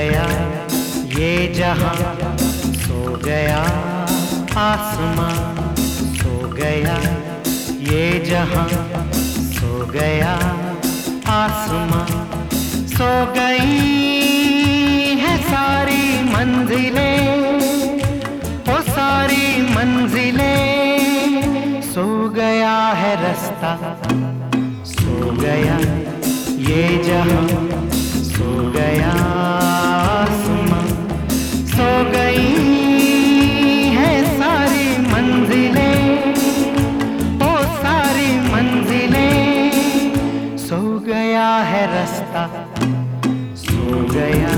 गया, ये जहाँ सो गया, आसमां सो गया, ये जहाँ सो गया, आसमां सो गई है सारी मंजिले, ओ सारी मंजिले। सो गया है रास्ता, सो गया, ये जहाँ सो गया। गया है रास्ता सो गया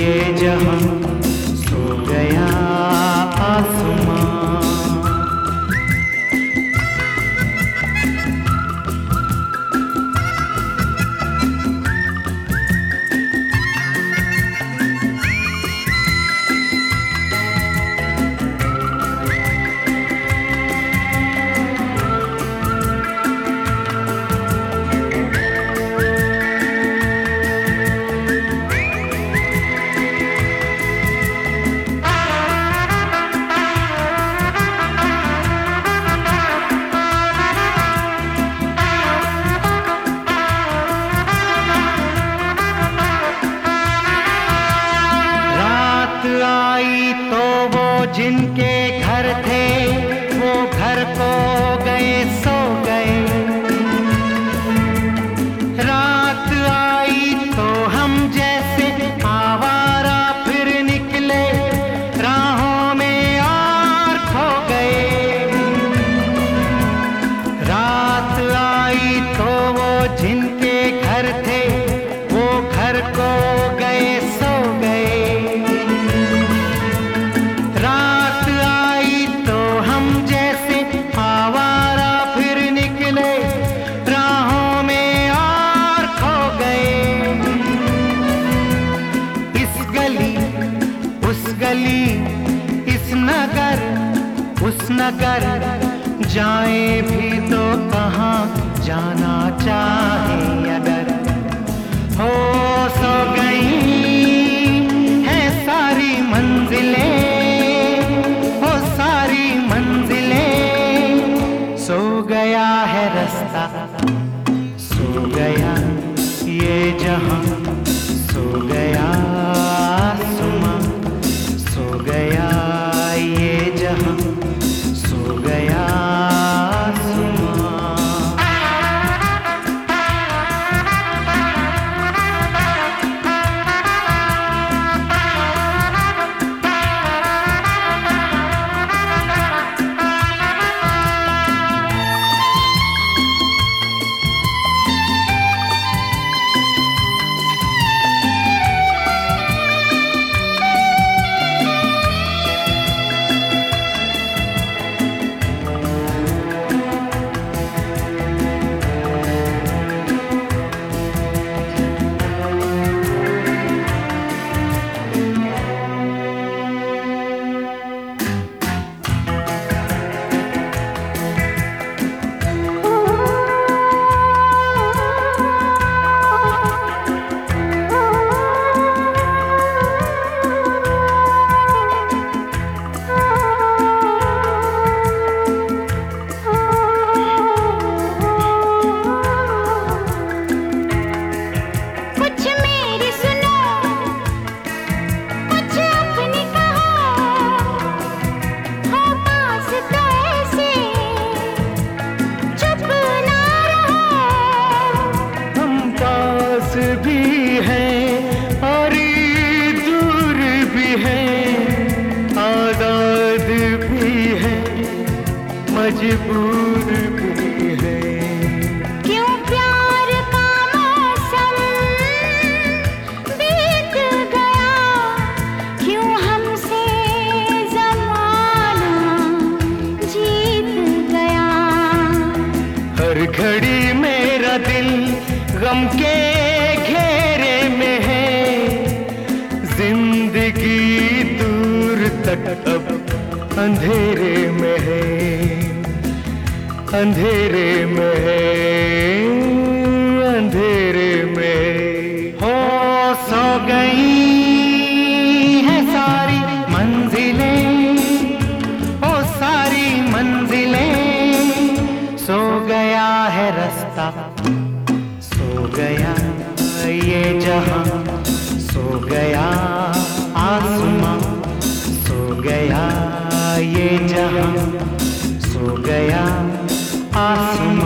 ये जहाँ। जिनके गली, इस नगर उस नगर जाए भी तो कहाँ, जाना चाहे अगर। हो सो गई है सारी मंजिलें, हो सारी मंजिलें। सो गया है रास्ता, सो गया ये जहाँ, सो गया भी हैं और दूर भी हैं आज़ाद भी हैं मजबूर भी हैं। क्यों प्यार का मौसम बीत गया? क्यों हमसे जमाना जीत गया? हर घड़ी मेरा दिल गम के तट अब अंधेरे में है। अंधेरे में अंधेरे में हो सो गई है सारी मंजिलें। ओ सारी मंजिलें। सो गया है रास्ता। सो गया ये जहाँ। सो गया गया हम सो गया आसमान